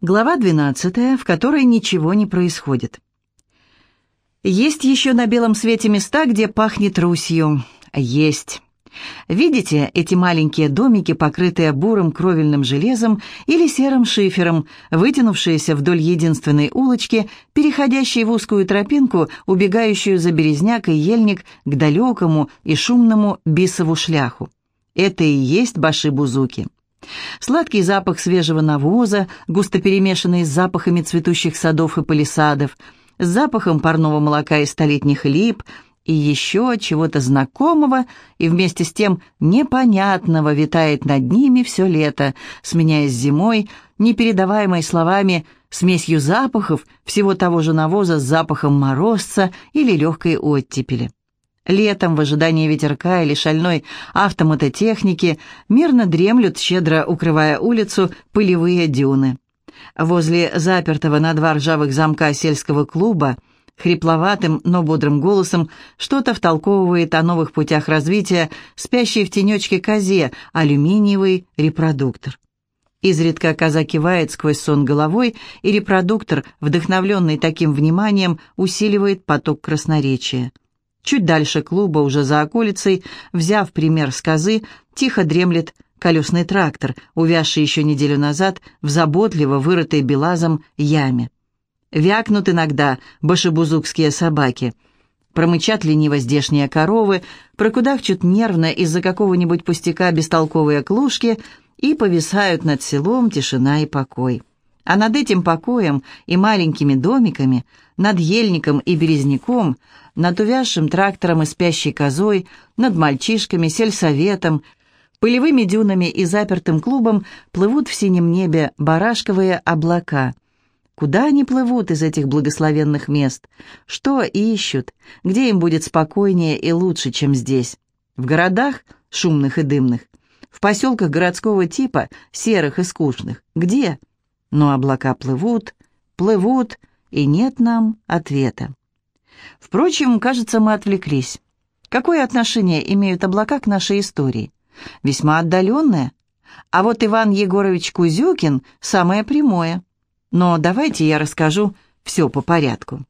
Глава 12, в которой ничего не происходит. Есть еще на белом свете места, где пахнет Русью. Есть. Видите эти маленькие домики, покрытые бурым кровельным железом или серым шифером, вытянувшиеся вдоль единственной улочки, переходящей в узкую тропинку, убегающую за березняк и ельник к далекому и шумному бисову шляху? Это и есть баши-бузуки. Сладкий запах свежего навоза, густо перемешанный с запахами цветущих садов и палисадов, с запахом парного молока и столетних лип, и еще чего-то знакомого и вместе с тем непонятного витает над ними все лето, сменяясь зимой, непередаваемой словами, смесью запахов, всего того же навоза с запахом морозца или легкой оттепели. Летом, в ожидании ветерка или шальной автомототехники, мирно дремлют, щедро укрывая улицу, пылевые дюны. Возле запертого на два ржавых замка сельского клуба хрипловатым, но бодрым голосом что-то втолковывает о новых путях развития спящей в тенечке козе алюминиевый репродуктор. Изредка коза кивает сквозь сон головой, и репродуктор, вдохновленный таким вниманием, усиливает поток красноречия. Чуть дальше клуба, уже за околицей, взяв пример с козы, тихо дремлет колесный трактор, увязший еще неделю назад в заботливо вырытой белазом яме. Вякнут иногда башебузукские собаки. Промычат лениво здешние коровы, прокудахчут нервно из-за какого-нибудь пустяка бестолковые клушки и повисают над селом тишина и покой. А над этим покоем и маленькими домиками, над ельником и березняком, над увязшим трактором и спящей козой, над мальчишками, сельсоветом, пылевыми дюнами и запертым клубом плывут в синем небе барашковые облака. Куда они плывут из этих благословенных мест? Что ищут? Где им будет спокойнее и лучше, чем здесь? В городах, шумных и дымных? В поселках городского типа, серых и скучных? Где? Но облака плывут, плывут, и нет нам ответа. Впрочем, кажется, мы отвлеклись. Какое отношение имеют облака к нашей истории? Весьма отдаленное. А вот Иван Егорович Кузюкин – самое прямое. Но давайте я расскажу все по порядку.